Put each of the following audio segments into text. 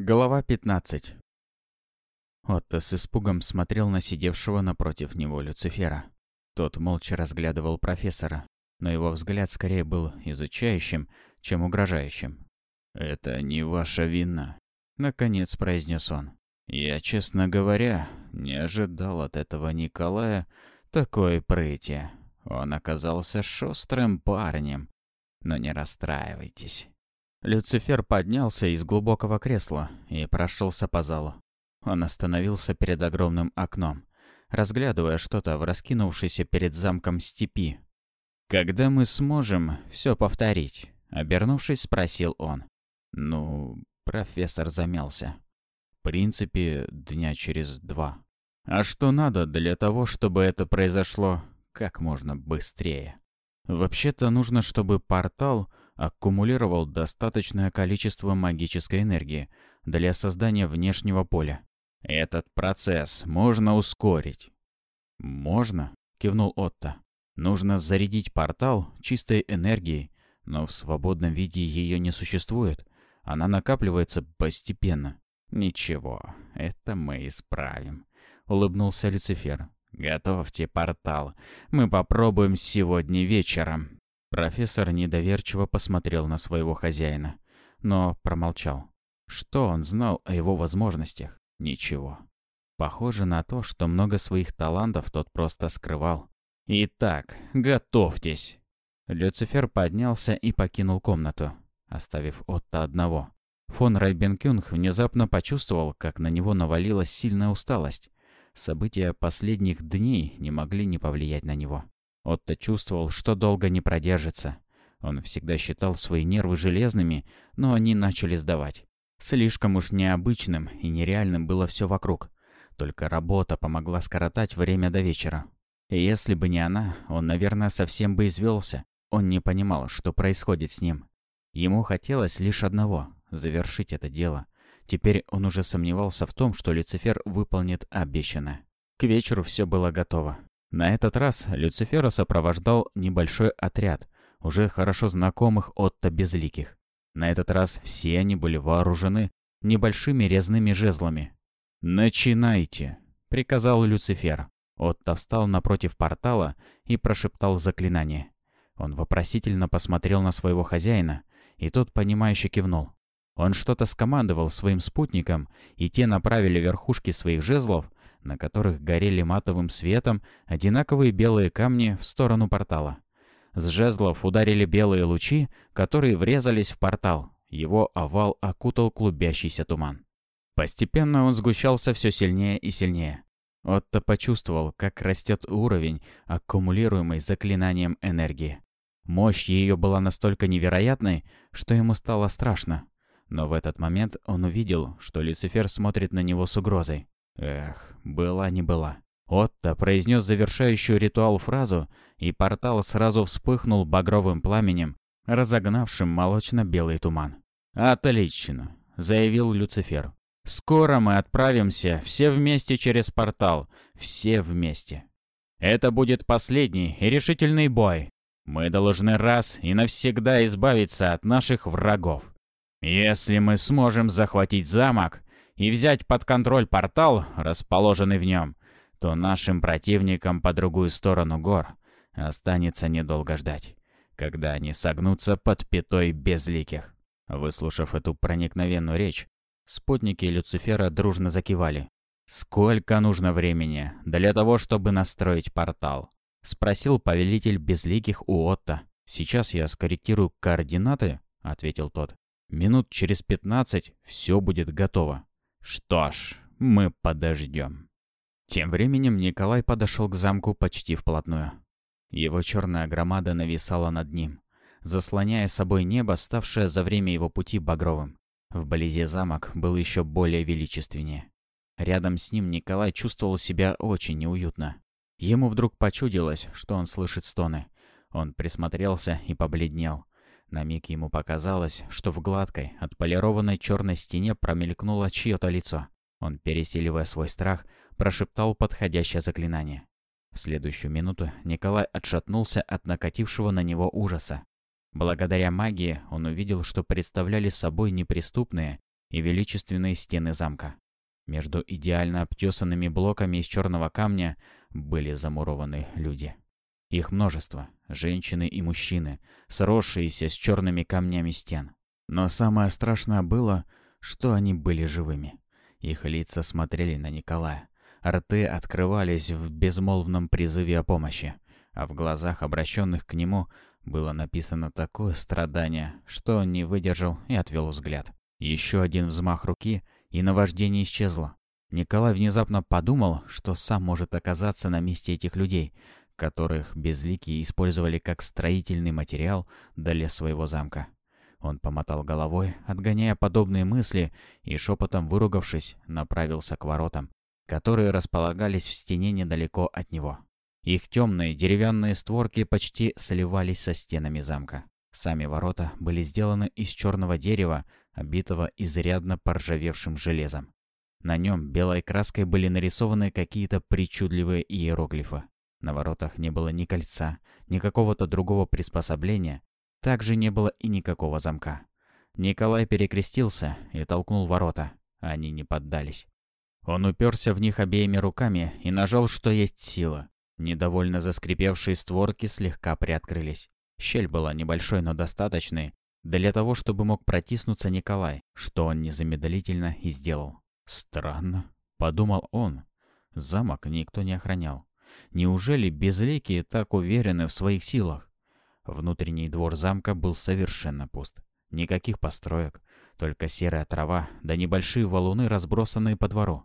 Глава 15 Отто с испугом смотрел на сидевшего напротив него Люцифера. Тот молча разглядывал профессора, но его взгляд скорее был изучающим, чем угрожающим. «Это не ваша вина», — наконец произнес он. «Я, честно говоря, не ожидал от этого Николая такой прыти. Он оказался шустрым парнем. Но не расстраивайтесь. Люцифер поднялся из глубокого кресла и прошелся по залу. Он остановился перед огромным окном, разглядывая что-то в раскинувшейся перед замком степи. «Когда мы сможем все повторить?» — обернувшись, спросил он. «Ну...» — профессор замялся. «В принципе, дня через два. А что надо для того, чтобы это произошло как можно быстрее?» «Вообще-то нужно, чтобы портал аккумулировал достаточное количество магической энергии для создания внешнего поля. Этот процесс можно ускорить. «Можно», — кивнул Отто. «Нужно зарядить портал чистой энергией, но в свободном виде ее не существует. Она накапливается постепенно». «Ничего, это мы исправим», — улыбнулся Люцифер. «Готовьте портал. Мы попробуем сегодня вечером». Профессор недоверчиво посмотрел на своего хозяина, но промолчал. Что он знал о его возможностях? Ничего. Похоже на то, что много своих талантов тот просто скрывал. «Итак, готовьтесь!» Люцифер поднялся и покинул комнату, оставив Отто одного. Фон Райбенкюнг внезапно почувствовал, как на него навалилась сильная усталость. События последних дней не могли не повлиять на него. Отто чувствовал, что долго не продержится. Он всегда считал свои нервы железными, но они начали сдавать. Слишком уж необычным и нереальным было все вокруг. Только работа помогла скоротать время до вечера. И если бы не она, он, наверное, совсем бы извелся. Он не понимал, что происходит с ним. Ему хотелось лишь одного — завершить это дело. Теперь он уже сомневался в том, что Люцифер выполнит обещанное. К вечеру все было готово. На этот раз Люцифера сопровождал небольшой отряд, уже хорошо знакомых Отто Безликих. На этот раз все они были вооружены небольшими резными жезлами. «Начинайте!» — приказал Люцифер. Отто встал напротив портала и прошептал заклинание. Он вопросительно посмотрел на своего хозяина, и тот, понимающе кивнул. Он что-то скомандовал своим спутникам, и те направили верхушки своих жезлов на которых горели матовым светом одинаковые белые камни в сторону портала. С жезлов ударили белые лучи, которые врезались в портал. Его овал окутал клубящийся туман. Постепенно он сгущался все сильнее и сильнее. Отто почувствовал, как растет уровень, аккумулируемый заклинанием энергии. Мощь ее была настолько невероятной, что ему стало страшно. Но в этот момент он увидел, что Люцифер смотрит на него с угрозой. Эх, была не была. Отто произнес завершающую ритуал фразу, и портал сразу вспыхнул багровым пламенем, разогнавшим молочно-белый туман. «Отлично», — заявил Люцифер. «Скоро мы отправимся все вместе через портал, все вместе. Это будет последний и решительный бой. Мы должны раз и навсегда избавиться от наших врагов. Если мы сможем захватить замок, и взять под контроль портал, расположенный в нем, то нашим противникам по другую сторону гор останется недолго ждать, когда они согнутся под пятой безликих. Выслушав эту проникновенную речь, спутники Люцифера дружно закивали. «Сколько нужно времени для того, чтобы настроить портал?» — спросил повелитель безликих у Отто. «Сейчас я скорректирую координаты», — ответил тот. «Минут через пятнадцать все будет готово». Что ж, мы подождем. Тем временем Николай подошел к замку почти вплотную. Его черная громада нависала над ним, заслоняя собой небо, ставшее за время его пути багровым. Вблизи замок был еще более величественнее. Рядом с ним Николай чувствовал себя очень неуютно. Ему вдруг почудилось, что он слышит стоны. Он присмотрелся и побледнел. На миг ему показалось, что в гладкой, отполированной черной стене промелькнуло чье-то лицо. Он, пересиливая свой страх, прошептал подходящее заклинание. В следующую минуту Николай отшатнулся от накатившего на него ужаса. Благодаря магии он увидел, что представляли собой неприступные, и величественные стены замка. Между идеально обтесанными блоками из черного камня были замурованы люди. Их множество, женщины и мужчины, сросшиеся с черными камнями стен. Но самое страшное было, что они были живыми. Их лица смотрели на Николая. Рты открывались в безмолвном призыве о помощи, а в глазах, обращенных к нему, было написано такое страдание, что он не выдержал и отвел взгляд. Еще один взмах руки, и наваждение исчезло. Николай внезапно подумал, что сам может оказаться на месте этих людей, которых безликие использовали как строительный материал для своего замка. Он помотал головой, отгоняя подобные мысли, и шепотом выругавшись, направился к воротам, которые располагались в стене недалеко от него. Их темные деревянные створки почти сливались со стенами замка. Сами ворота были сделаны из черного дерева, обитого изрядно поржавевшим железом. На нем белой краской были нарисованы какие-то причудливые иероглифы. На воротах не было ни кольца, ни какого-то другого приспособления. Также не было и никакого замка. Николай перекрестился и толкнул ворота. Они не поддались. Он уперся в них обеими руками и нажал, что есть сила. Недовольно заскрипевшие створки слегка приоткрылись. Щель была небольшой, но достаточной для того, чтобы мог протиснуться Николай, что он незамедлительно и сделал. «Странно», — подумал он. Замок никто не охранял. Неужели безликие так уверены в своих силах? Внутренний двор замка был совершенно пуст. Никаких построек, только серая трава да небольшие валуны, разбросанные по двору.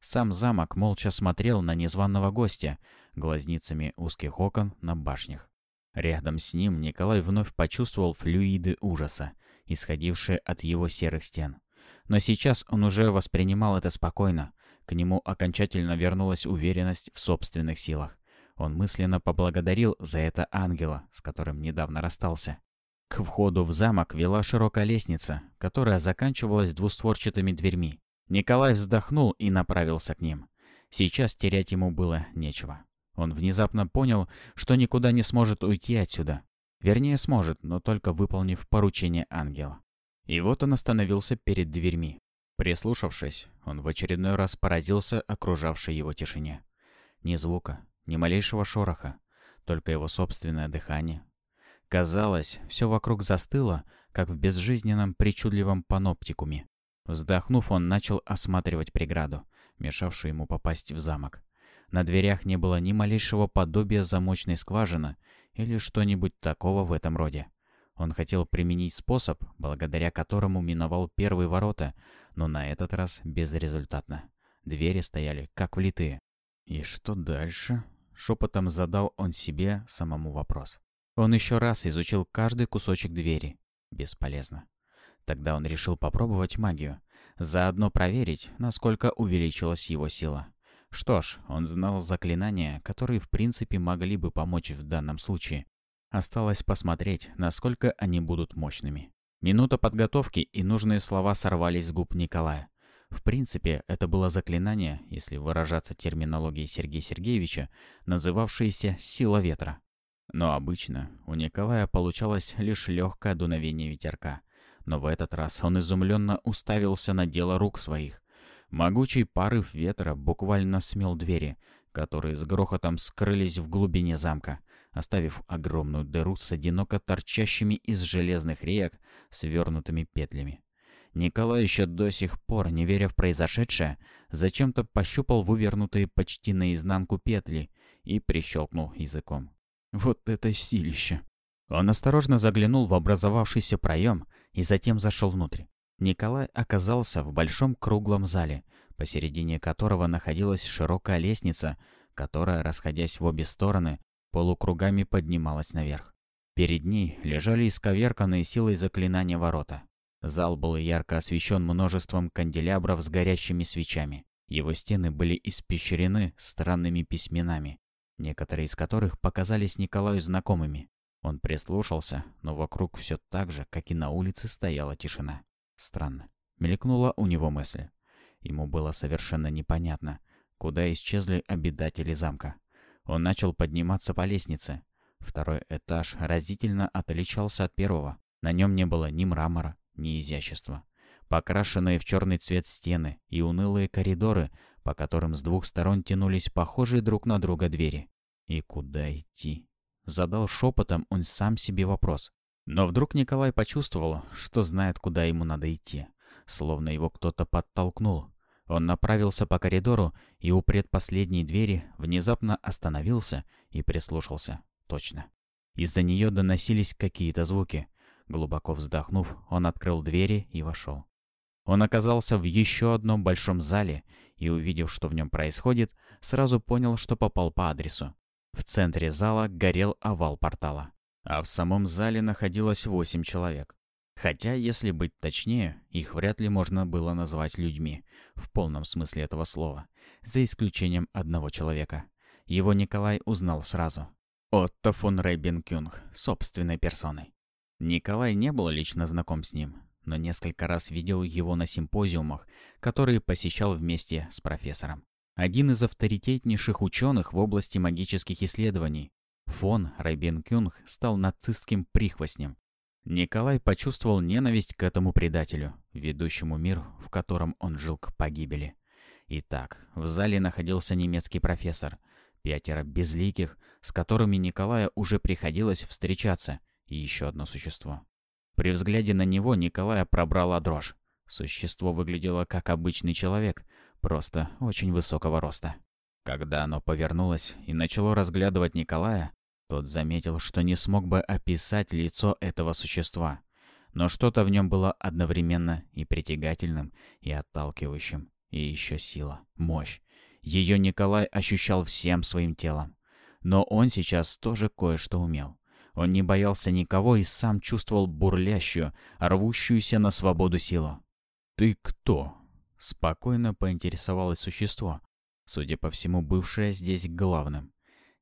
Сам замок молча смотрел на незваного гостя, глазницами узких окон на башнях. Рядом с ним Николай вновь почувствовал флюиды ужаса, исходившие от его серых стен. Но сейчас он уже воспринимал это спокойно. К нему окончательно вернулась уверенность в собственных силах. Он мысленно поблагодарил за это ангела, с которым недавно расстался. К входу в замок вела широкая лестница, которая заканчивалась двустворчатыми дверьми. Николай вздохнул и направился к ним. Сейчас терять ему было нечего. Он внезапно понял, что никуда не сможет уйти отсюда. Вернее, сможет, но только выполнив поручение ангела. И вот он остановился перед дверьми. Прислушавшись, он в очередной раз поразился окружавшей его тишине. Ни звука, ни малейшего шороха, только его собственное дыхание. Казалось, все вокруг застыло, как в безжизненном причудливом паноптикуме. Вздохнув, он начал осматривать преграду, мешавшую ему попасть в замок. На дверях не было ни малейшего подобия замочной скважины или что-нибудь такого в этом роде. Он хотел применить способ, благодаря которому миновал первые ворота, но на этот раз безрезультатно. Двери стояли как влитые. «И что дальше?» — шепотом задал он себе самому вопрос. Он еще раз изучил каждый кусочек двери. Бесполезно. Тогда он решил попробовать магию. Заодно проверить, насколько увеличилась его сила. Что ж, он знал заклинания, которые в принципе могли бы помочь в данном случае. Осталось посмотреть, насколько они будут мощными. Минута подготовки и нужные слова сорвались с губ Николая. В принципе, это было заклинание, если выражаться терминологией Сергея Сергеевича, называвшееся «сила ветра». Но обычно у Николая получалось лишь легкое дуновение ветерка. Но в этот раз он изумленно уставился на дело рук своих. Могучий порыв ветра буквально смел двери, которые с грохотом скрылись в глубине замка оставив огромную дыру с одиноко торчащими из железных реек свернутыми петлями. Николай еще до сих пор, не веря в произошедшее, зачем-то пощупал вывернутые почти наизнанку петли и прищелкнул языком. Вот это силище! Он осторожно заглянул в образовавшийся проем и затем зашел внутрь. Николай оказался в большом круглом зале, посередине которого находилась широкая лестница, которая, расходясь в обе стороны, полукругами поднималась наверх. Перед ней лежали исковерканные силой заклинания ворота. Зал был ярко освещен множеством канделябров с горящими свечами. Его стены были испещрены странными письменами, некоторые из которых показались Николаю знакомыми. Он прислушался, но вокруг все так же, как и на улице, стояла тишина. Странно. Мелькнула у него мысль. Ему было совершенно непонятно, куда исчезли обитатели замка. Он начал подниматься по лестнице. Второй этаж разительно отличался от первого. На нем не было ни мрамора, ни изящества. покрашенные в черный цвет стены и унылые коридоры, по которым с двух сторон тянулись похожие друг на друга двери. И куда идти? Задал шепотом он сам себе вопрос. Но вдруг Николай почувствовал, что знает, куда ему надо идти. Словно его кто-то подтолкнул. Он направился по коридору и у предпоследней двери внезапно остановился и прислушался. Точно. Из-за нее доносились какие-то звуки. Глубоко вздохнув, он открыл двери и вошел. Он оказался в еще одном большом зале и, увидев, что в нем происходит, сразу понял, что попал по адресу. В центре зала горел овал портала, а в самом зале находилось восемь человек. Хотя, если быть точнее, их вряд ли можно было назвать людьми, в полном смысле этого слова, за исключением одного человека. Его Николай узнал сразу. Отто фон Рейбенкюнг, собственной персоной. Николай не был лично знаком с ним, но несколько раз видел его на симпозиумах, которые посещал вместе с профессором. Один из авторитетнейших ученых в области магических исследований, фон Рейбенкюнг, стал нацистским прихвостнем. Николай почувствовал ненависть к этому предателю, ведущему мир, в котором он жил к погибели. Итак, в зале находился немецкий профессор, пятеро безликих, с которыми Николая уже приходилось встречаться, и еще одно существо. При взгляде на него Николая пробрала дрожь. Существо выглядело как обычный человек, просто очень высокого роста. Когда оно повернулось и начало разглядывать Николая, тот заметил, что не смог бы описать лицо этого существа. Но что-то в нем было одновременно и притягательным, и отталкивающим. И еще сила, мощь. Ее Николай ощущал всем своим телом. Но он сейчас тоже кое-что умел. Он не боялся никого и сам чувствовал бурлящую, рвущуюся на свободу силу. «Ты кто?» — спокойно поинтересовалось существо, судя по всему, бывшее здесь главным.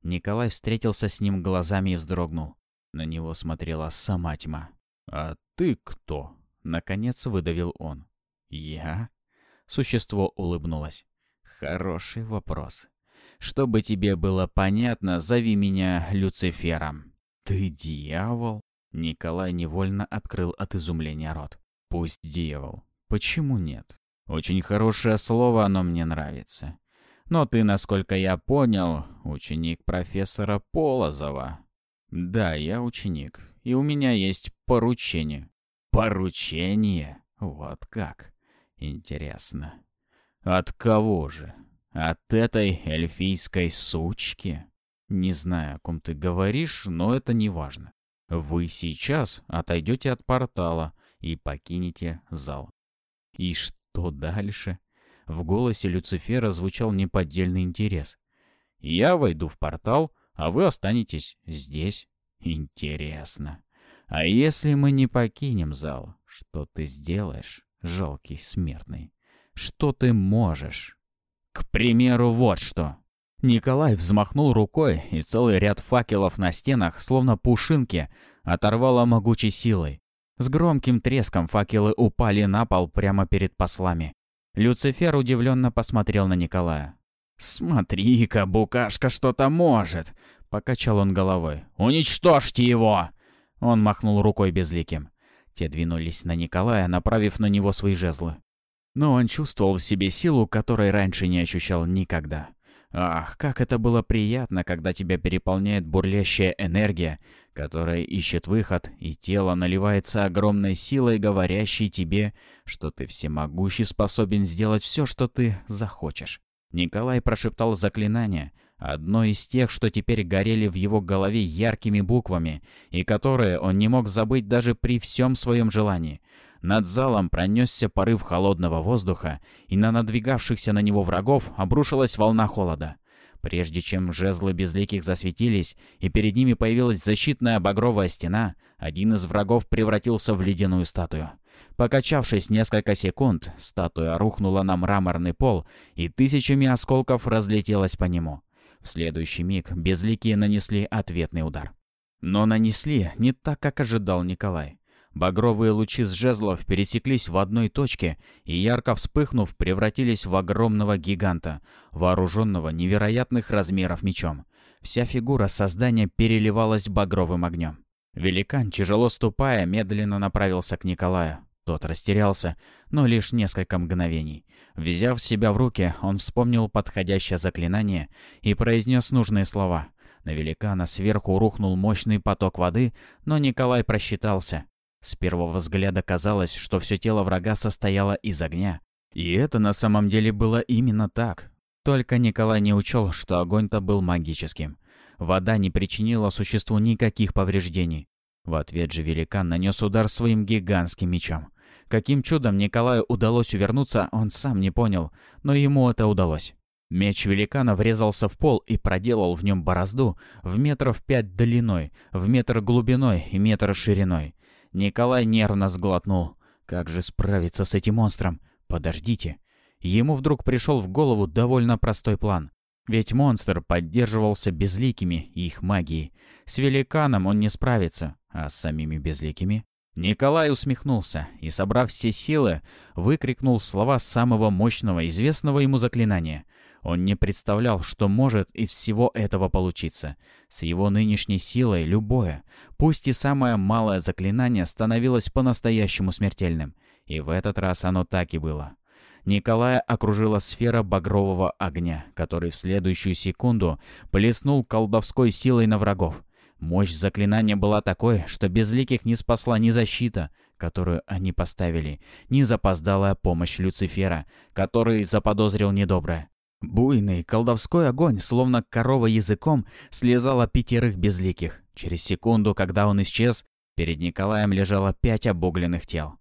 Николай встретился с ним глазами и вздрогнул. На него смотрела сама тьма. «А ты кто?» — наконец выдавил он. «Я?» Существо улыбнулось. «Хороший вопрос. Чтобы тебе было понятно, зови меня Люцифером». «Ты дьявол?» Николай невольно открыл от изумления рот. «Пусть дьявол. Почему нет? Очень хорошее слово, оно мне нравится. Но ты, насколько я понял, ученик профессора Полозова. Да, я ученик, и у меня есть поручение. Поручение? Вот как. Интересно. От кого же? От этой эльфийской сучки? Не знаю, о ком ты говоришь, но это не важно. Вы сейчас отойдете от портала и покинете зал. И что дальше? В голосе Люцифера звучал неподдельный интерес. «Я войду в портал, а вы останетесь здесь. Интересно. А если мы не покинем зал, что ты сделаешь, жалкий смертный? Что ты можешь? К примеру, вот что». Николай взмахнул рукой, и целый ряд факелов на стенах, словно пушинки, оторвало могучей силой. С громким треском факелы упали на пол прямо перед послами. Люцифер удивленно посмотрел на Николая. «Смотри-ка, букашка что-то может!» — покачал он головой. «Уничтожьте его!» Он махнул рукой безликим. Те двинулись на Николая, направив на него свои жезлы. Но он чувствовал в себе силу, которой раньше не ощущал никогда. Ах, как это было приятно, когда тебя переполняет бурлящая энергия, которая ищет выход, и тело наливается огромной силой, говорящей тебе, что ты всемогущий способен сделать все, что ты захочешь. Николай прошептал заклинание, одно из тех, что теперь горели в его голове яркими буквами, и которые он не мог забыть даже при всем своем желании — над залом пронесся порыв холодного воздуха, и на надвигавшихся на него врагов обрушилась волна холода. Прежде чем жезлы безликих засветились, и перед ними появилась защитная багровая стена, один из врагов превратился в ледяную статую. Покачавшись несколько секунд, статуя рухнула на мраморный пол и тысячами осколков разлетелась по нему. В следующий миг безликие нанесли ответный удар. Но нанесли не так, как ожидал Николай. Багровые лучи с жезлов пересеклись в одной точке и, ярко вспыхнув, превратились в огромного гиганта, вооруженного невероятных размеров мечом. Вся фигура создания переливалась багровым огнем. Великан, тяжело ступая, медленно направился к Николаю. Тот растерялся, но лишь несколько мгновений. Взяв себя в руки, он вспомнил подходящее заклинание и произнес нужные слова. На великана сверху рухнул мощный поток воды, но Николай просчитался. С первого взгляда казалось, что все тело врага состояло из огня. И это на самом деле было именно так. Только Николай не учел, что огонь-то был магическим. Вода не причинила существу никаких повреждений. В ответ же великан нанес удар своим гигантским мечом. Каким чудом Николаю удалось увернуться, он сам не понял, но ему это удалось. Меч великана врезался в пол и проделал в нем борозду в метров пять длиной, в метр глубиной и метр шириной. Николай нервно сглотнул. Как же справиться с этим монстром? Подождите. Ему вдруг пришел в голову довольно простой план. Ведь монстр поддерживался безликими и их магией. С великаном он не справится, а с самими безликими Николай усмехнулся и, собрав все силы, выкрикнул слова самого мощного известного ему заклинания. Он не представлял, что может из всего этого получиться. С его нынешней силой любое, пусть и самое малое заклинание становилось по-настоящему смертельным. И в этот раз оно так и было. Николая окружила сфера багрового огня, который в следующую секунду плеснул колдовской силой на врагов. Мощь заклинания была такой, что безликих не спасла ни защита, которую они поставили, ни запоздалая помощь Люцифера, который заподозрил недоброе. Буйный колдовской огонь, словно корова языком, слезала пятерых безликих. Через секунду, когда он исчез, перед Николаем лежало пять обугленных тел.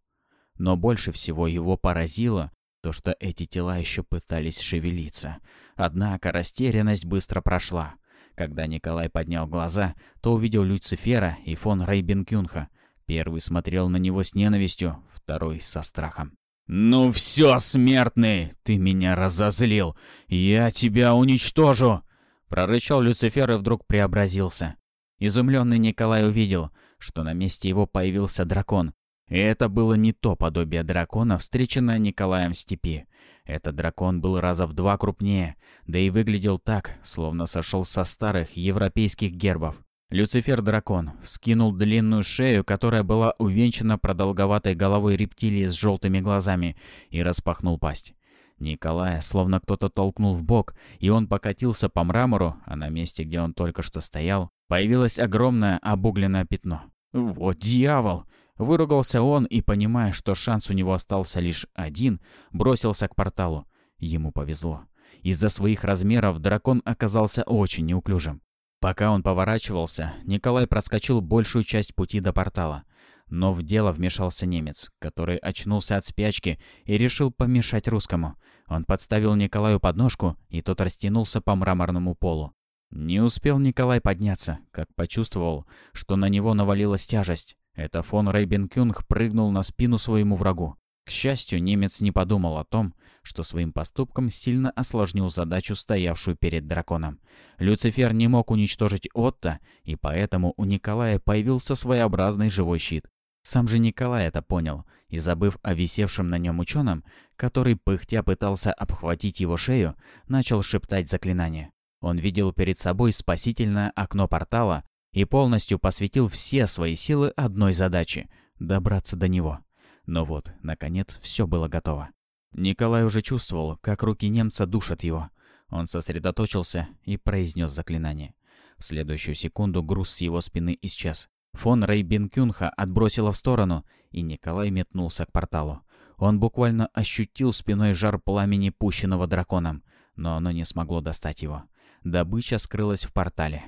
Но больше всего его поразило то, что эти тела еще пытались шевелиться. Однако растерянность быстро прошла. Когда Николай поднял глаза, то увидел Люцифера и фон Рейбенкюнха. Первый смотрел на него с ненавистью, второй — со страхом. «Ну все, смертный, ты меня разозлил! Я тебя уничтожу!» Прорычал Люцифер и вдруг преобразился. Изумленный Николай увидел, что на месте его появился дракон. И это было не то подобие дракона, встреченное Николаем в степи. Этот дракон был раза в два крупнее, да и выглядел так, словно сошел со старых европейских гербов. Люцифер-дракон вскинул длинную шею, которая была увенчана продолговатой головой рептилии с желтыми глазами, и распахнул пасть. Николая словно кто-то толкнул в бок, и он покатился по мрамору, а на месте, где он только что стоял, появилось огромное обугленное пятно. «Вот дьявол!» Выругался он и, понимая, что шанс у него остался лишь один, бросился к порталу. Ему повезло. Из-за своих размеров дракон оказался очень неуклюжим. Пока он поворачивался, Николай проскочил большую часть пути до портала. Но в дело вмешался немец, который очнулся от спячки и решил помешать русскому. Он подставил Николаю подножку, и тот растянулся по мраморному полу. Не успел Николай подняться, как почувствовал, что на него навалилась тяжесть. Это фон Рейбенкюнг прыгнул на спину своему врагу. К счастью, немец не подумал о том, что своим поступком сильно осложнил задачу, стоявшую перед драконом. Люцифер не мог уничтожить Отто, и поэтому у Николая появился своеобразный живой щит. Сам же Николай это понял, и забыв о висевшем на нем ученом, который пыхтя пытался обхватить его шею, начал шептать заклинание. Он видел перед собой спасительное окно портала, и полностью посвятил все свои силы одной задаче — добраться до него. Но вот, наконец, все было готово. Николай уже чувствовал, как руки немца душат его. Он сосредоточился и произнес заклинание. В следующую секунду груз с его спины исчез. Фон Рейбенкюнха отбросило в сторону, и Николай метнулся к порталу. Он буквально ощутил спиной жар пламени, пущенного драконом, но оно не смогло достать его. Добыча скрылась в портале.